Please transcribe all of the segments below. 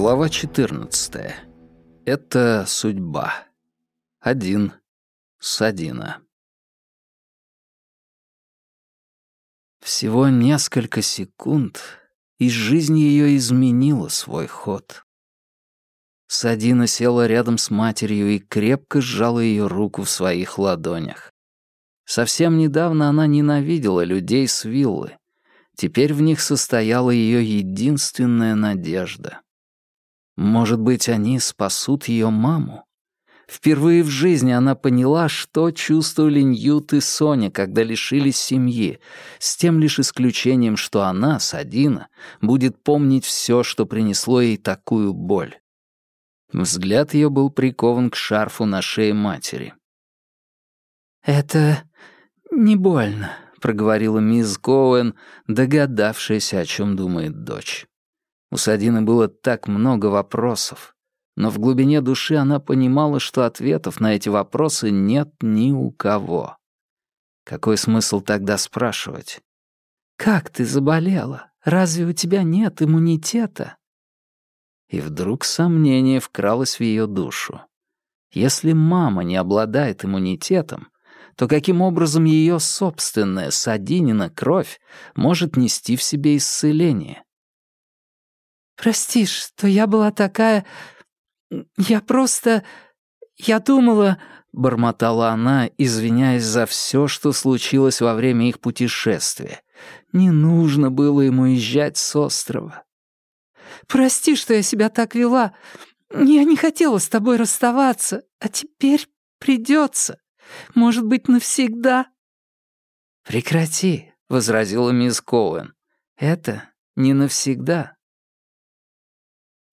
Глава 14. Это судьба. Один. Садина. Всего несколько секунд, и жизнь ее изменила свой ход. Садина села рядом с матерью и крепко сжала ее руку в своих ладонях. Совсем недавно она ненавидела людей с виллы. Теперь в них состояла ее единственная надежда. Может быть, они спасут ее маму? Впервые в жизни она поняла, что чувствовали Ньют и Соня, когда лишились семьи, с тем лишь исключением, что она, Садина, будет помнить все, что принесло ей такую боль. Взгляд ее был прикован к шарфу на шее матери. «Это не больно», — проговорила мисс Коуэн, догадавшаяся, о чем думает дочь. У Садины было так много вопросов, но в глубине души она понимала, что ответов на эти вопросы нет ни у кого. Какой смысл тогда спрашивать? «Как ты заболела? Разве у тебя нет иммунитета?» И вдруг сомнение вкралось в ее душу. Если мама не обладает иммунитетом, то каким образом ее собственная Садинина кровь может нести в себе исцеление? «Прости, что я была такая... Я просто... Я думала...» — бормотала она, извиняясь за все, что случилось во время их путешествия. Не нужно было ему езжать с острова. «Прости, что я себя так вела. Я не хотела с тобой расставаться, а теперь придется. Может быть, навсегда?» «Прекрати», — возразила мисс Коуэн. «Это не навсегда».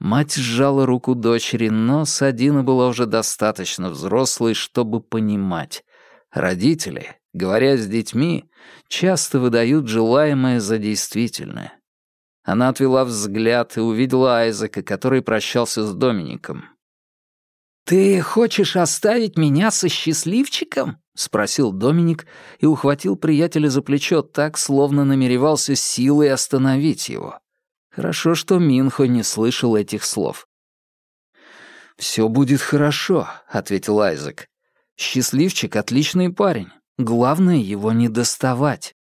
Мать сжала руку дочери, но Садина была уже достаточно взрослой, чтобы понимать. Родители, говоря с детьми, часто выдают желаемое за действительное. Она отвела взгляд и увидела Айзека, который прощался с Домиником. «Ты хочешь оставить меня со счастливчиком?» — спросил Доминик и ухватил приятеля за плечо так, словно намеревался силой остановить его. Хорошо, что Минхо не слышал этих слов. «Все будет хорошо», — ответил Айзек. «Счастливчик — отличный парень. Главное — его не доставать».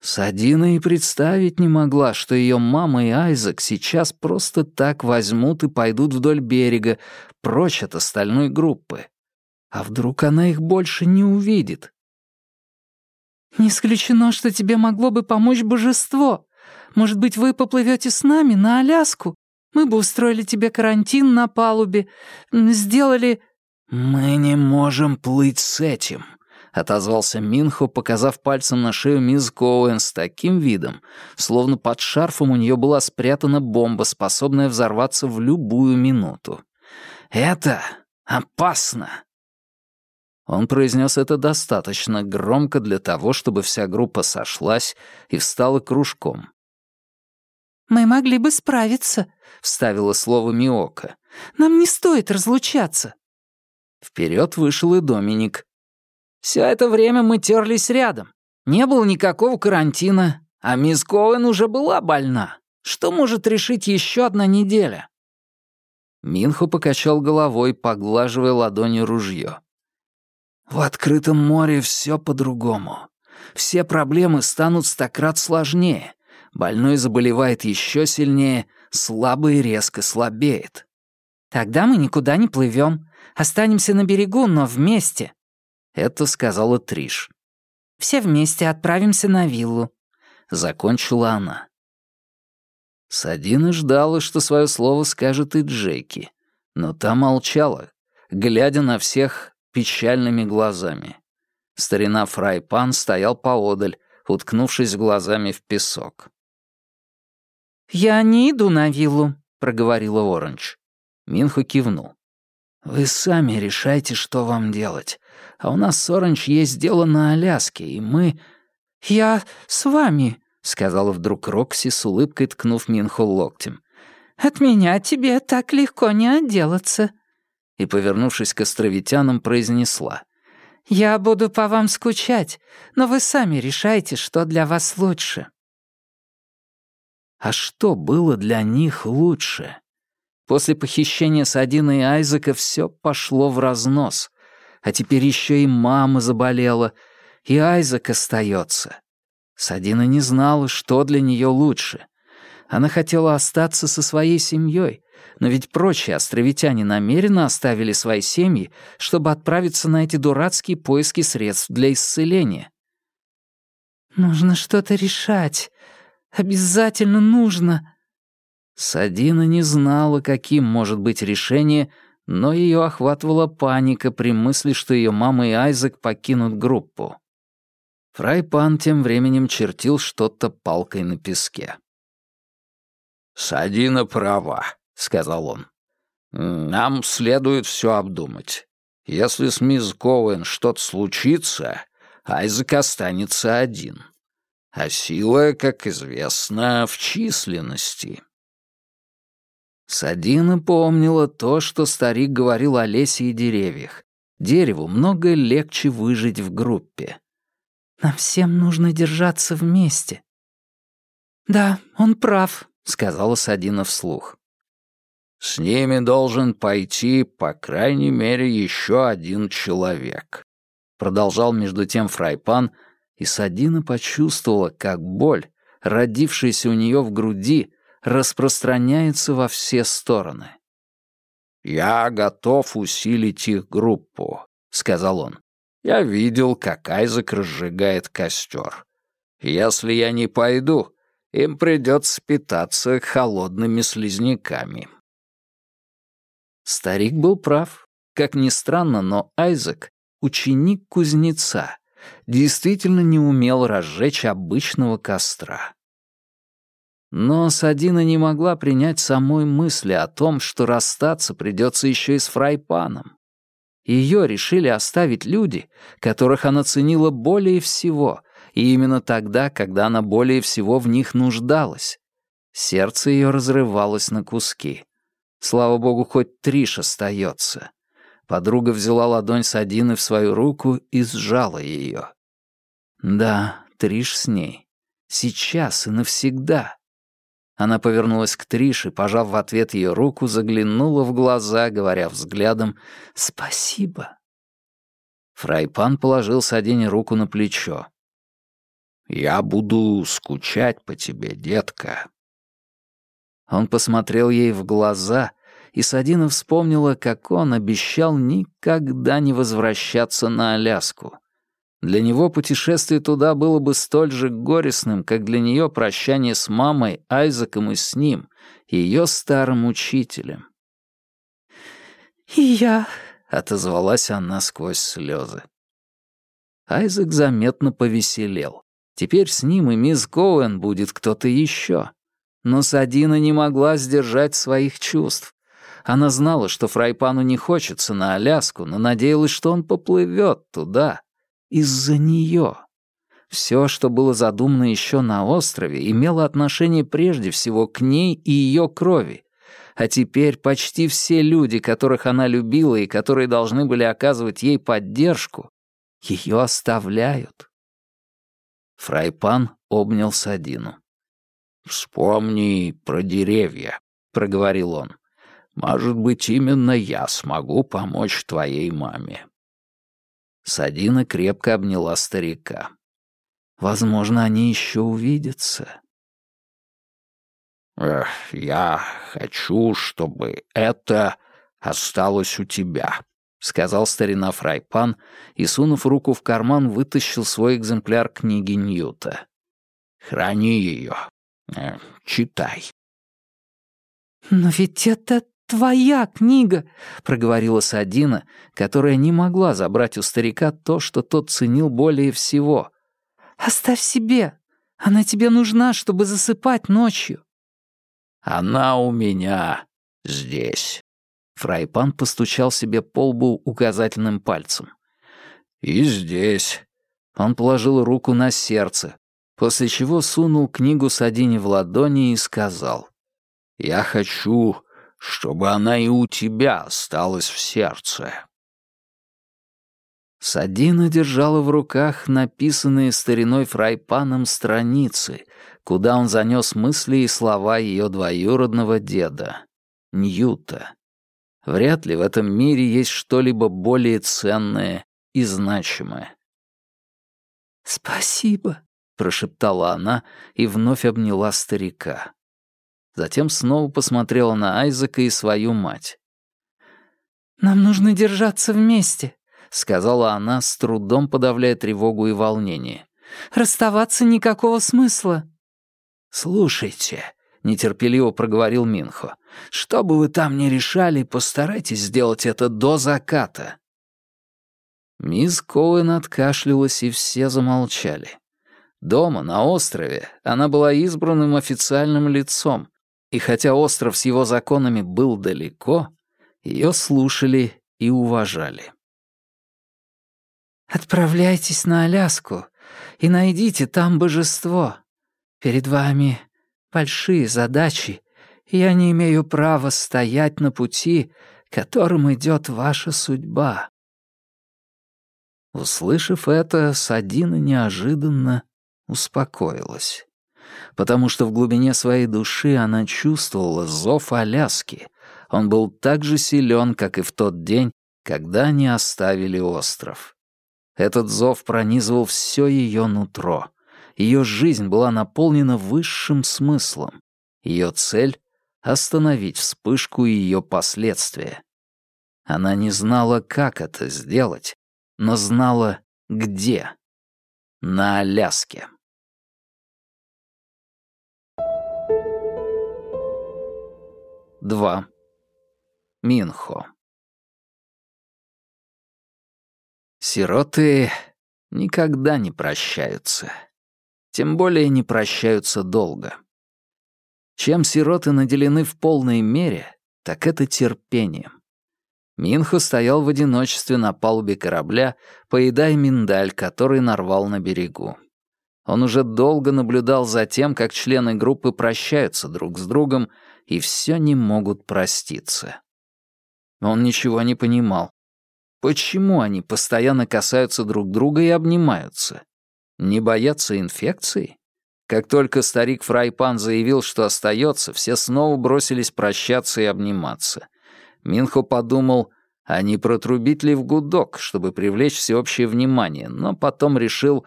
Садина и представить не могла, что ее мама и Айзек сейчас просто так возьмут и пойдут вдоль берега, прочь от остальной группы. А вдруг она их больше не увидит? «Не исключено, что тебе могло бы помочь божество», может быть, вы поплывете с нами на Аляску? Мы бы устроили тебе карантин на палубе, сделали...» «Мы не можем плыть с этим», — отозвался Минхо, показав пальцем на шею мисс Коуэн с таким видом, словно под шарфом у нее была спрятана бомба, способная взорваться в любую минуту. «Это опасно!» Он произнес это достаточно громко для того, чтобы вся группа сошлась и встала кружком. «Мы могли бы справиться», — вставила слово Миока. «Нам не стоит разлучаться». Вперед вышел и Доминик. Все это время мы терлись рядом. Не было никакого карантина, а мисс Коэн уже была больна. Что может решить еще одна неделя?» Минхо покачал головой, поглаживая ладонью ружье. «В открытом море все по-другому. Все проблемы станут стократ сложнее. Больной заболевает еще сильнее, слабый резко слабеет. «Тогда мы никуда не плывем. Останемся на берегу, но вместе», — это сказала Триш. «Все вместе отправимся на виллу», — закончила она. Садина ждала, что свое слово скажет и Джеки, но та молчала, глядя на всех печальными глазами. Старина Фрайпан стоял поодаль, уткнувшись глазами в песок. «Я не иду на виллу», — проговорила Оранж. Минхо кивнул. «Вы сами решайте, что вам делать. А у нас с Оранж есть дело на Аляске, и мы...» «Я с вами», — сказала вдруг Рокси с улыбкой, ткнув Минхо локтем. «От меня тебе так легко не отделаться». И, повернувшись к островитянам, произнесла. «Я буду по вам скучать, но вы сами решайте, что для вас лучше». А что было для них лучше? После похищения Садина и Айзека все пошло в разнос. А теперь еще и мама заболела, и Айзек остается. Садина не знала, что для нее лучше. Она хотела остаться со своей семьей, но ведь прочие островитяне намеренно оставили свои семьи, чтобы отправиться на эти дурацкие поиски средств для исцеления. «Нужно что-то решать. Обязательно нужно». Садина не знала, каким может быть решение, но ее охватывала паника при мысли, что ее мама и Айзек покинут группу. Фрайпан тем временем чертил что-то палкой на песке. «Садина права», — сказал он. «Нам следует все обдумать. Если с мисс Коуэн что-то случится, Айзек останется один. А сила, как известно, в численности». Садина помнила то, что старик говорил о лесе и деревьях. Дереву много легче выжить в группе. «Нам всем нужно держаться вместе». «Да, он прав», — сказала Садина вслух. «С ними должен пойти, по крайней мере, еще один человек», — продолжал между тем Фрайпан, и Садина почувствовала, как боль, родившаяся у нее в груди, распространяется во все стороны. «Я готов усилить их группу», — сказал он. «Я видел, как Айзек разжигает костер. Если я не пойду, им придется питаться холодными слизняками». Старик был прав. Как ни странно, но Айзек, ученик кузнеца, действительно не умел разжечь обычного костра. Но Садина не могла принять самой мысли о том, что расстаться придется еще и с фрайпаном. Ее решили оставить люди, которых она ценила более всего, и именно тогда, когда она более всего в них нуждалась. Сердце ее разрывалось на куски. Слава богу, хоть Триш остается. Подруга взяла ладонь Садины в свою руку и сжала ее. Да, Триш с ней. Сейчас и навсегда. Она повернулась к Триш и, пожав в ответ ее руку, заглянула в глаза, говоря взглядом «Спасибо». Фрайпан положил Садине руку на плечо. «Я буду скучать по тебе, детка». Он посмотрел ей в глаза, и Садина вспомнила, как он обещал никогда не возвращаться на Аляску. Для него путешествие туда было бы столь же горестным, как для нее прощание с мамой, Айзеком и с ним, ее старым учителем. «И я», — отозвалась она сквозь слезы. Айзек заметно повеселел. Теперь с ним и мисс Коуэн будет кто-то еще. Но Садина не могла сдержать своих чувств. Она знала, что Фрайпану не хочется на Аляску, но надеялась, что он поплывет туда, из-за нее. Все, что было задумано еще на острове, имело отношение прежде всего к ней и ее крови. А теперь почти все люди, которых она любила и которые должны были оказывать ей поддержку, ее оставляют. Фрайпан обнял Садину. «Вспомни про деревья», — проговорил он. «Может быть, именно я смогу помочь твоей маме». Садина крепко обняла старика. Возможно, они еще увидятся. «Эх, я хочу, чтобы это осталось у тебя», — сказал старина Фрайпан и, сунув руку в карман, вытащил свой экземпляр книги Ньюта. «Храни ее. Э, читай». «Но ведь это твоя книга», — проговорила Садина, которая не могла забрать у старика то, что тот ценил более всего. «Оставь себе. Она тебе нужна, чтобы засыпать ночью». «Она у меня здесь». Фрайпан постучал себе по лбу указательным пальцем. «И здесь». Он положил руку на сердце, после чего сунул книгу Садине в ладони и сказал. «Я хочу, чтобы она и у тебя осталась в сердце». Садина держала в руках написанные стариной фрайпаном страницы, куда он занес мысли и слова ее двоюродного деда, Ньюта. Вряд ли в этом мире есть что-либо более ценное и значимое. «Спасибо», — прошептала она и вновь обняла старика. Затем снова посмотрела на Айзека и свою мать. «Нам нужно держаться вместе», — сказала она, с трудом подавляя тревогу и волнение. «Расставаться никакого смысла». «Слушайте», — нетерпеливо проговорил Минхо, «что бы вы там ни решали, постарайтесь сделать это до заката». Мисс Коуэн откашлялась, и все замолчали. Дома, на острове, она была избранным официальным лицом, и хотя остров с его законами был далеко, ее слушали и уважали. «Отправляйтесь на Аляску и найдите там божество. Перед вами большие задачи, и я не имею права стоять на пути, которым идет ваша судьба». Услышав это, Садина неожиданно успокоилась потому что в глубине своей души она чувствовала зов Аляски. Он был так же силен, как и в тот день, когда они оставили остров. Этот зов пронизывал все ее нутро. Ее жизнь была наполнена высшим смыслом. Ее цель — остановить вспышку и ее последствия. Она не знала, как это сделать, но знала, где. На Аляске. 2. Минхо. Сироты никогда не прощаются. Тем более не прощаются долго. Чем сироты наделены в полной мере, так это терпением. Минхо стоял в одиночестве на палубе корабля, поедая миндаль, который нарвал на берегу. Он уже долго наблюдал за тем, как члены группы прощаются друг с другом, и все не могут проститься. Он ничего не понимал. Почему они постоянно касаются друг друга и обнимаются? Не боятся инфекции? Как только старик Фрайпан заявил, что остается, все снова бросились прощаться и обниматься. Минхо подумал, а не протрубить ли в гудок, чтобы привлечь всеобщее внимание, но потом решил,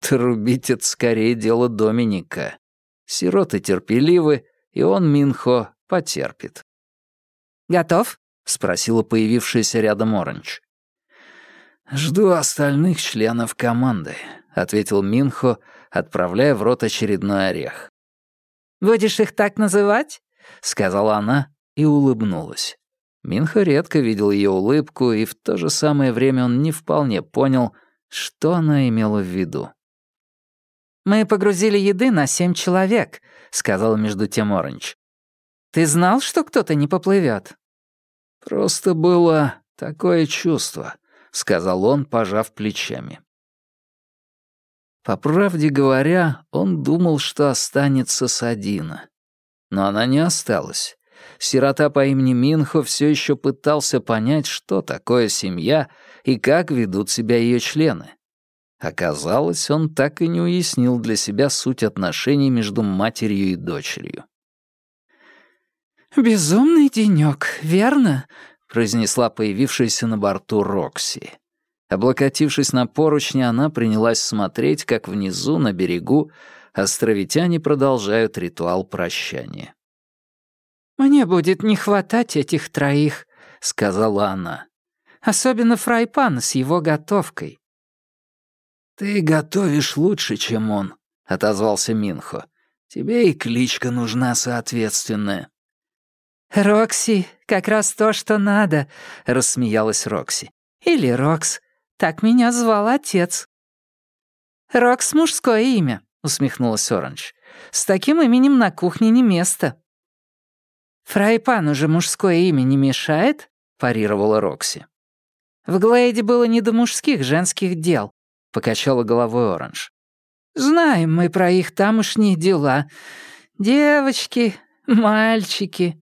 трубить это скорее дело Доминика. Сироты терпеливы, и он, Минхо, потерпит. «Готов?» — спросила появившаяся рядом Оранж. «Жду остальных членов команды», — ответил Минхо, отправляя в рот очередной орех. «Будешь их так называть?» — сказала она и улыбнулась. Минхо редко видел ее улыбку, и в то же самое время он не вполне понял, что она имела в виду. «Мы погрузили еды на семь человек», — сказала между тем Оранж. «Ты знал, что кто-то не поплывет?» «Просто было такое чувство», — сказал он, пожав плечами. По правде говоря, он думал, что останется с Адина. Но она не осталась. Сирота по имени Минхо все еще пытался понять, что такое семья и как ведут себя ее члены. Оказалось, он так и не уяснил для себя суть отношений между матерью и дочерью. «Безумный денёк, верно?» — произнесла появившаяся на борту Рокси. Облокотившись на поручни, она принялась смотреть, как внизу, на берегу, островитяне продолжают ритуал прощания. «Мне будет не хватать этих троих», — сказала она. «Особенно фрайпана с его готовкой. «Ты готовишь лучше, чем он», — отозвался Минхо. «Тебе и кличка нужна соответственная». «Рокси, как раз то, что надо», — рассмеялась Рокси. «Или Рокс. Так меня звал отец». «Рокс — мужское имя», — усмехнулась Оранж. «С таким именем на кухне не место». «Фрайпану же мужское имя не мешает?» — парировала Рокси. «В Глейде было не до мужских женских дел. — покачала головой Оранж. «Знаем мы про их тамошние дела. Девочки, мальчики».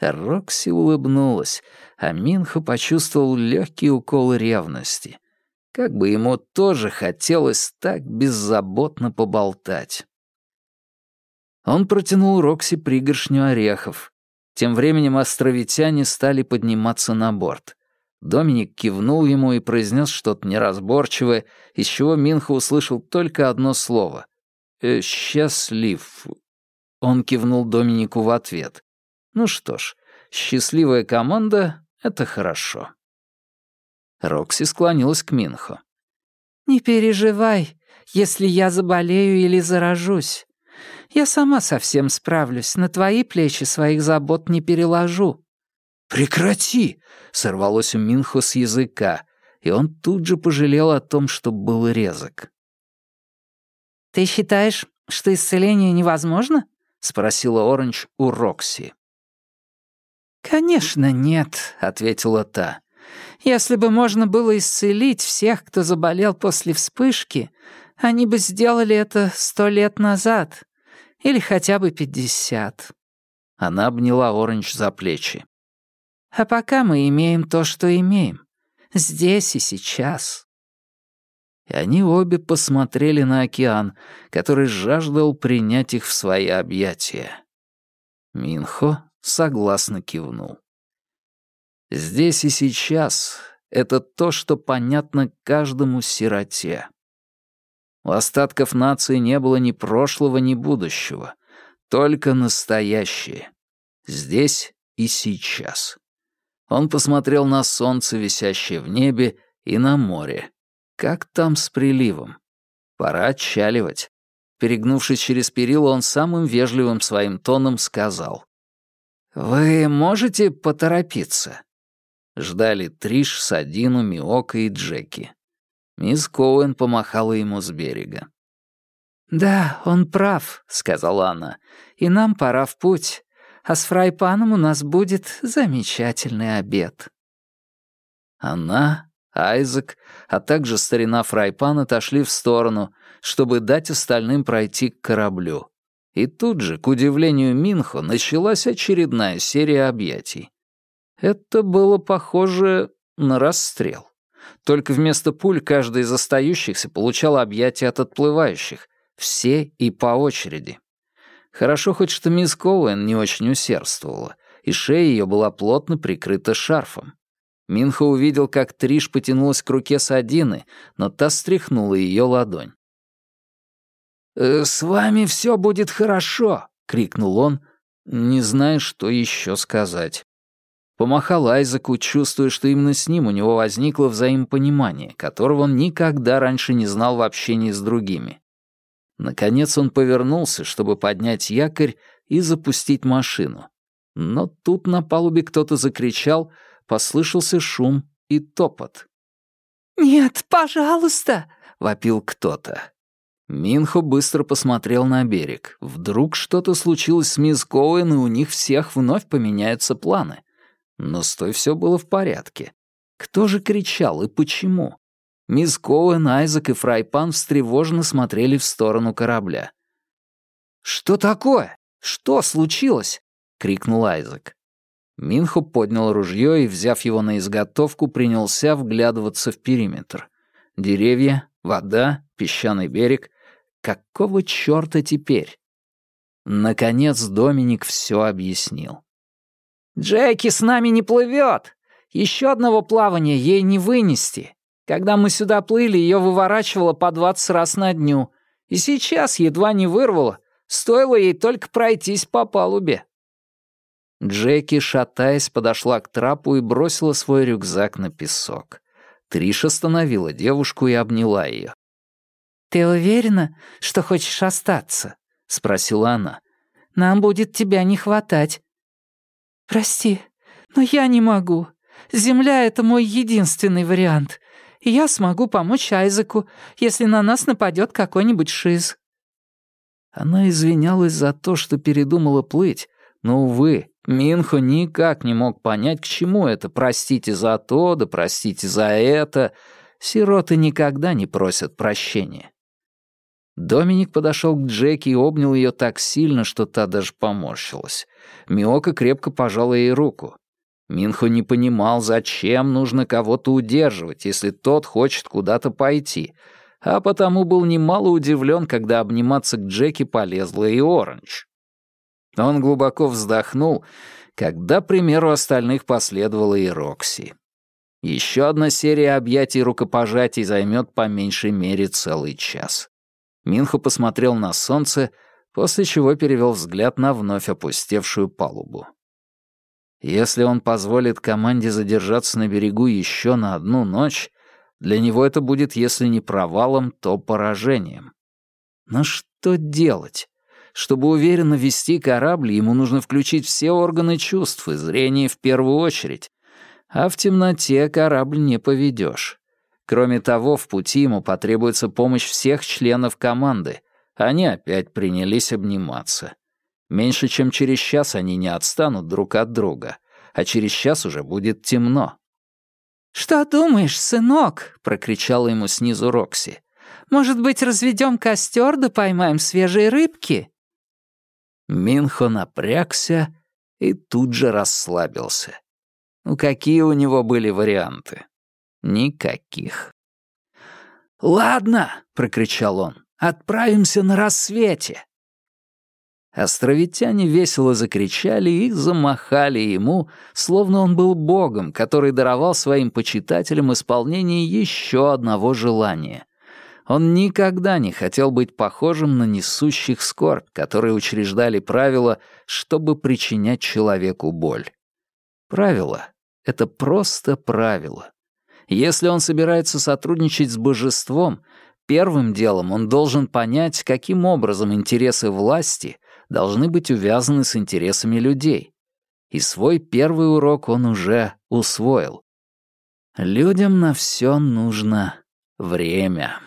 Рокси улыбнулась, а Минхо почувствовал легкий укол ревности. Как бы ему тоже хотелось так беззаботно поболтать. Он протянул Рокси пригоршню орехов. Тем временем островитяне стали подниматься на борт. Доминик кивнул ему и произнес что-то неразборчивое, из чего Минха услышал только одно слово. «Э, «Счастлив». Он кивнул Доминику в ответ. «Ну что ж, счастливая команда — это хорошо». Рокси склонилась к Минху. «Не переживай, если я заболею или заражусь. Я сама совсем справлюсь, на твои плечи своих забот не переложу». «Прекрати!» — сорвалось у Минхо с языка, и он тут же пожалел о том, что был резок. «Ты считаешь, что исцеление невозможно?» — спросила Оранж у Рокси. «Конечно нет», — ответила та. «Если бы можно было исцелить всех, кто заболел после вспышки, они бы сделали это сто лет назад. Или хотя бы пятьдесят». Она обняла Оранж за плечи. А пока мы имеем то, что имеем. Здесь и сейчас». И они обе посмотрели на океан, который жаждал принять их в свои объятия. Минхо согласно кивнул. Здесь и сейчас — это то, что понятно каждому сироте. У остатков нации не было ни прошлого, ни будущего, только настоящее. Здесь и сейчас. Он посмотрел на солнце, висящее в небе, и на море. Как там с приливом? Пора отчаливать. Перегнувшись через перила, он самым вежливым своим тоном сказал. «Вы можете поторопиться?» Ждали Триш, Садину, Миока и Джеки. Мисс Коуэн помахала ему с берега. «Да, он прав», — сказала она, — «и нам пора в путь а с фрайпаном у нас будет замечательный обед». Она, Айзек, а также старина фрайпан отошли в сторону, чтобы дать остальным пройти к кораблю. И тут же, к удивлению Минхо, началась очередная серия объятий. Это было похоже на расстрел. Только вместо пуль каждый из остающихся получал объятия от отплывающих, все и по очереди. Хорошо хоть, что мисс Коуэн не очень усердствовала, и шея ее была плотно прикрыта шарфом. Минхо увидел, как Триш потянулась к руке Садины, но та стряхнула ее ладонь. «Э, «С вами все будет хорошо!» — крикнул он, не зная, что еще сказать. Помахал Айзеку, чувствуя, что именно с ним у него возникло взаимопонимание, которого он никогда раньше не знал в общении с другими. Наконец он повернулся, чтобы поднять якорь и запустить машину. Но тут на палубе кто-то закричал, послышался шум и топот. «Нет, пожалуйста!» — вопил кто-то. Минхо быстро посмотрел на берег. Вдруг что-то случилось с мисс Коуэн, и у них всех вновь поменяются планы. Но с той все было в порядке. Кто же кричал и почему? Мисс Коуэн, Айзек и Фрайпан встревоженно смотрели в сторону корабля. «Что такое? Что случилось?» — крикнул Айзек. Минхо поднял ружье и, взяв его на изготовку, принялся вглядываться в периметр. Деревья, вода, песчаный берег. Какого чёрта теперь? Наконец Доминик все объяснил. «Джеки с нами не плывет. Еще одного плавания ей не вынести. Когда мы сюда плыли, ее выворачивало по двадцать раз на дню. И сейчас едва не вырвало. Стоило ей только пройтись по палубе. Джеки, шатаясь, подошла к трапу и бросила свой рюкзак на песок. Триш остановила девушку и обняла ее. «Ты уверена, что хочешь остаться?» — спросила она. «Нам будет тебя не хватать». «Прости, но я не могу. Земля — это мой единственный вариант я смогу помочь Айзеку, если на нас нападет какой-нибудь шиз». Она извинялась за то, что передумала плыть, но, увы, Минхо никак не мог понять, к чему это «простите за то, да простите за это». Сироты никогда не просят прощения. Доминик подошел к Джеки и обнял ее так сильно, что та даже поморщилась. Миока крепко пожала ей руку. Минхо не понимал, зачем нужно кого-то удерживать, если тот хочет куда-то пойти, а потому был немало удивлен, когда обниматься к Джеки полезла и Оранж. Он глубоко вздохнул, когда примеру остальных последовала и Рокси. Еще одна серия объятий и рукопожатий займет по меньшей мере целый час. Минхо посмотрел на солнце, после чего перевел взгляд на вновь опустевшую палубу. Если он позволит команде задержаться на берегу еще на одну ночь, для него это будет, если не провалом, то поражением. Но что делать? Чтобы уверенно вести корабль, ему нужно включить все органы чувств и зрение в первую очередь, а в темноте корабль не поведешь. Кроме того, в пути ему потребуется помощь всех членов команды. Они опять принялись обниматься. Меньше чем через час они не отстанут друг от друга, а через час уже будет темно. «Что думаешь, сынок?» — прокричала ему снизу Рокси. «Может быть, разведем костер да поймаем свежие рыбки?» Минхо напрягся и тут же расслабился. Ну какие у него были варианты? Никаких. «Ладно», — прокричал он, — «отправимся на рассвете». Островитяне весело закричали и замахали ему, словно он был богом, который даровал своим почитателям исполнение еще одного желания. Он никогда не хотел быть похожим на несущих скорбь, которые учреждали правила, чтобы причинять человеку боль. Правила это просто правило. Если он собирается сотрудничать с божеством, первым делом он должен понять, каким образом интересы власти должны быть увязаны с интересами людей. И свой первый урок он уже усвоил. Людям на все нужно время.